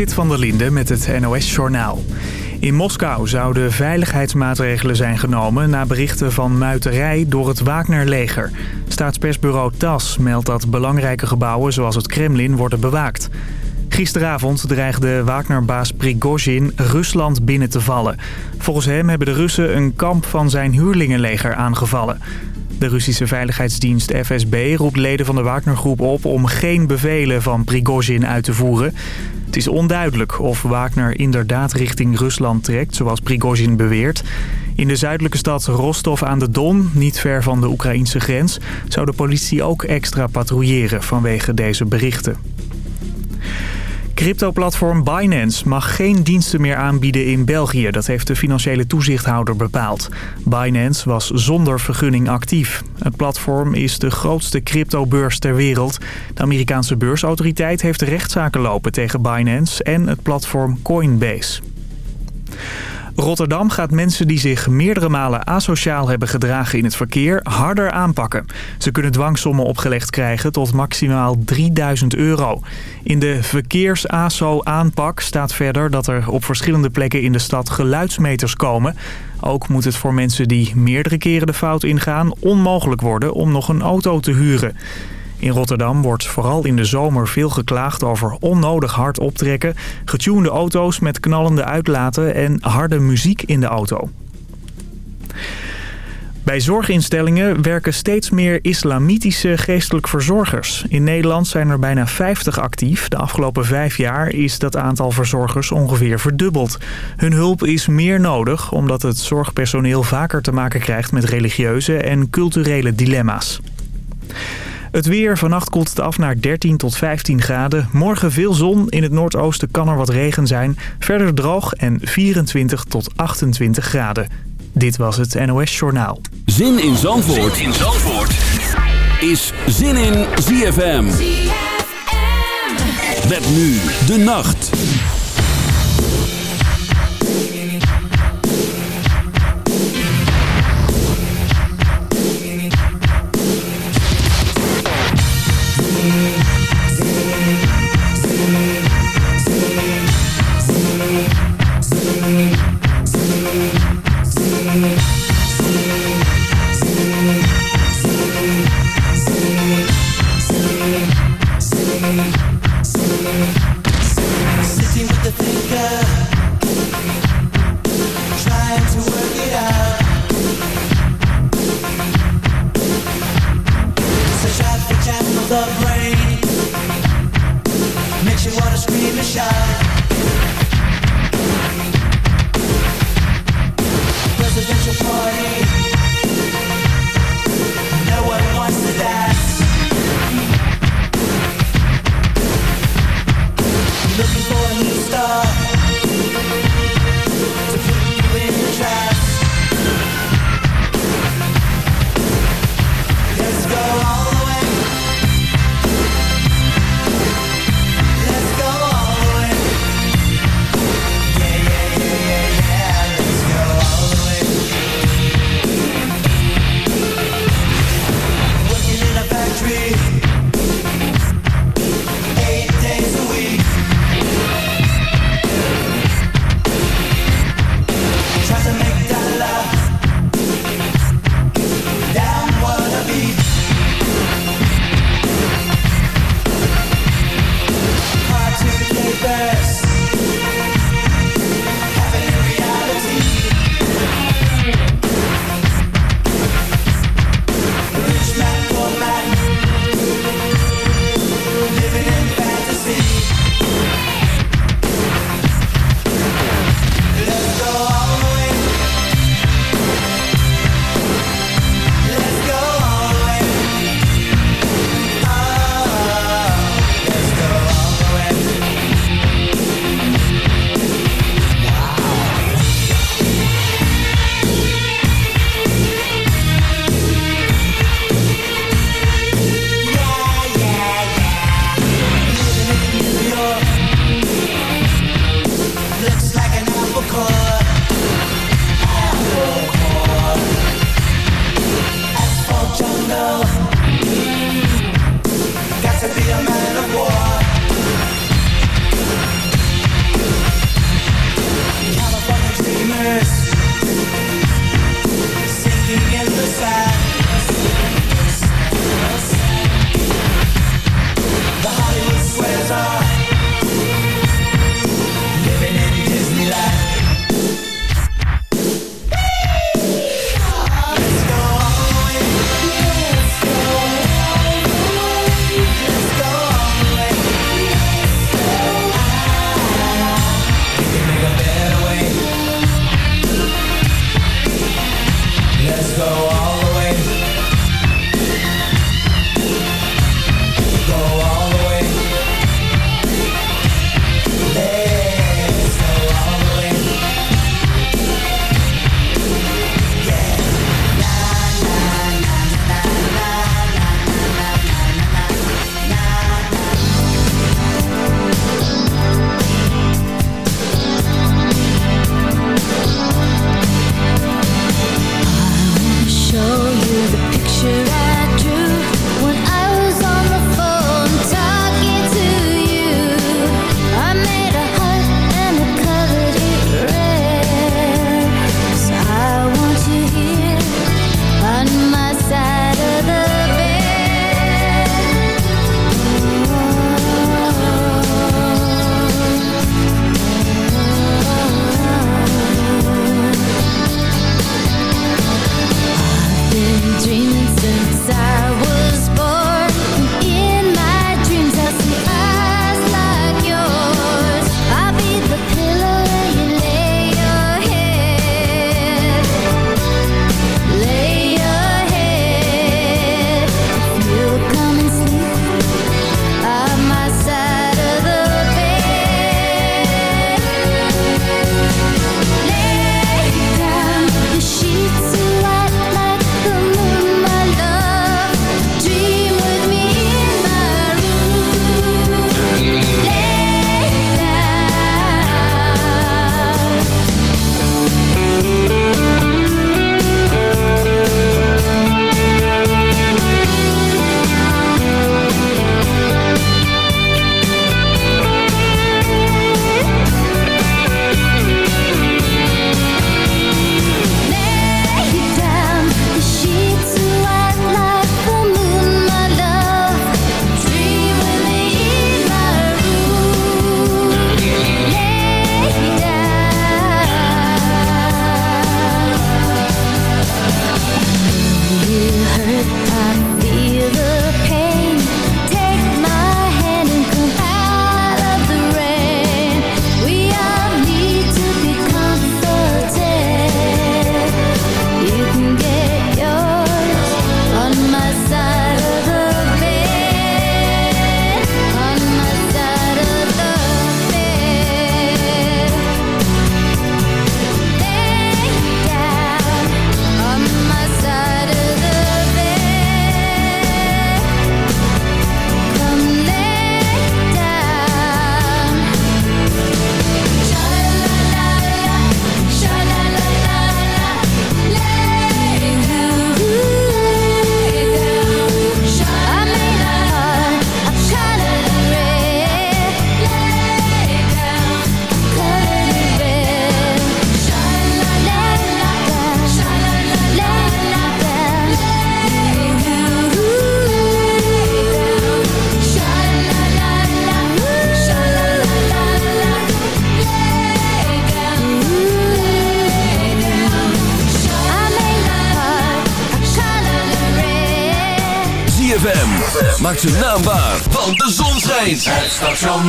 Zit van der Linde met het NOS-journaal. In Moskou zouden veiligheidsmaatregelen zijn genomen... na berichten van muiterij door het Wagner-leger. Staatspersbureau TAS meldt dat belangrijke gebouwen zoals het Kremlin worden bewaakt. Gisteravond dreigde Wagner-baas Prigozhin Rusland binnen te vallen. Volgens hem hebben de Russen een kamp van zijn huurlingenleger aangevallen. De Russische veiligheidsdienst FSB roept leden van de Wagner-groep op om geen bevelen van Prigozhin uit te voeren. Het is onduidelijk of Wagner inderdaad richting Rusland trekt, zoals Prigozhin beweert. In de zuidelijke stad Rostov aan de Don, niet ver van de Oekraïnse grens, zou de politie ook extra patrouilleren vanwege deze berichten. Crypto-platform Binance mag geen diensten meer aanbieden in België. Dat heeft de financiële toezichthouder bepaald. Binance was zonder vergunning actief. Het platform is de grootste cryptobeurs ter wereld. De Amerikaanse beursautoriteit heeft rechtszaken lopen tegen Binance en het platform Coinbase. Rotterdam gaat mensen die zich meerdere malen asociaal hebben gedragen in het verkeer harder aanpakken. Ze kunnen dwangsommen opgelegd krijgen tot maximaal 3000 euro. In de verkeers-ASO-aanpak staat verder dat er op verschillende plekken in de stad geluidsmeters komen. Ook moet het voor mensen die meerdere keren de fout ingaan onmogelijk worden om nog een auto te huren. In Rotterdam wordt vooral in de zomer veel geklaagd over onnodig hard optrekken... getunede auto's met knallende uitlaten en harde muziek in de auto. Bij zorginstellingen werken steeds meer islamitische geestelijk verzorgers. In Nederland zijn er bijna 50 actief. De afgelopen vijf jaar is dat aantal verzorgers ongeveer verdubbeld. Hun hulp is meer nodig omdat het zorgpersoneel vaker te maken krijgt met religieuze en culturele dilemma's. Het weer. Vannacht koelt het af naar 13 tot 15 graden. Morgen veel zon. In het noordoosten kan er wat regen zijn. Verder droog en 24 tot 28 graden. Dit was het NOS Journaal. Zin in Zandvoort, zin in Zandvoort. is Zin in ZFM. ZFM. Met nu de nacht.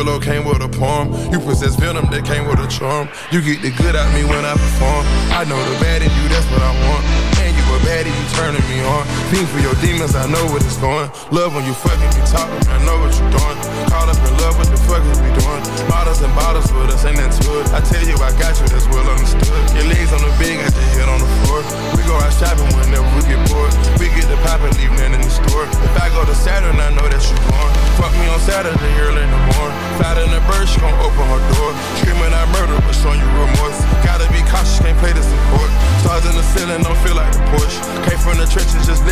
Envelope, came with a poem. You possess venom that came with a charm. You get the good out me when I perform. I know the bad Fiend for your demons, I know what it's going. Love when you fucking me talking, I know what you're doing. Caught up in love, what the fuck is we doing? Bottles and bottles with us, ain't that to it? I tell you, I got you, that's well understood. Your legs on the bed, got your head on the floor. We go out shopping whenever we get bored. We get the pop and leave nothing in the store. If I go to Saturn, I know that you're born. Fuck me on Saturday, early in the morning. Flat in the bird, she gon' open her door. Screaming I murder, but showing you remorse. Gotta be cautious, can't play this in court. Stars in the ceiling, don't feel like a Porsche. Came from the trenches, just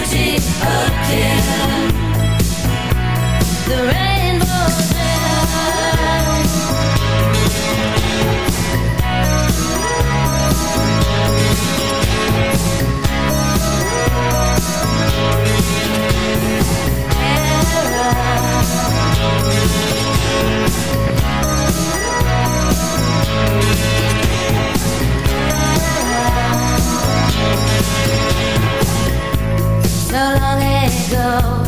again. The rainbow down. go.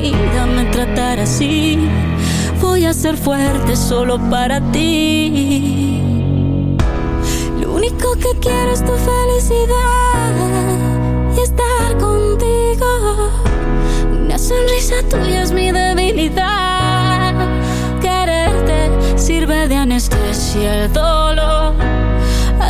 vida me tratara así. Voy a ser fuerte solo para ti. Lo único que quiero es tu felicidad y estar contigo. Una sonrisa tuya es mi debilidad. Quererte sirve de anestesia el dolor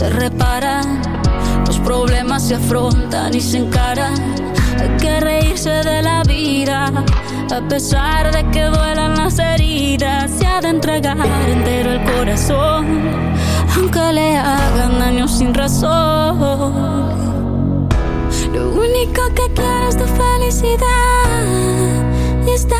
se reparan. Los problemas se afrontan y se encaran. Hay que reírse de la vida. A pesar de que duelan las heridas, se ha de entregar entero el corazón. Aunque le hagan daño sin razón. Lo único que quiero es tu felicidad y estar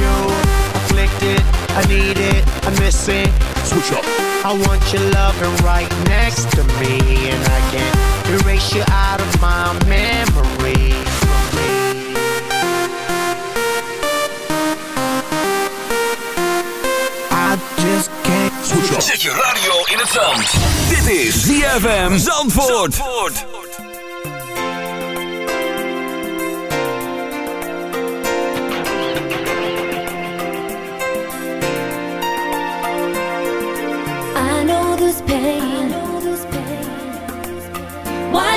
you. Afflicted, I need it, I miss it. Switch up. I want your loving right next to me, and I can't erase you out of my memory. I just can't Switch up. Zet je radio in het zand. Dit is ZFM Zandvoort. Zandvoort.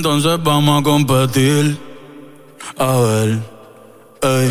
entonces vamos a competir. A ver, ey.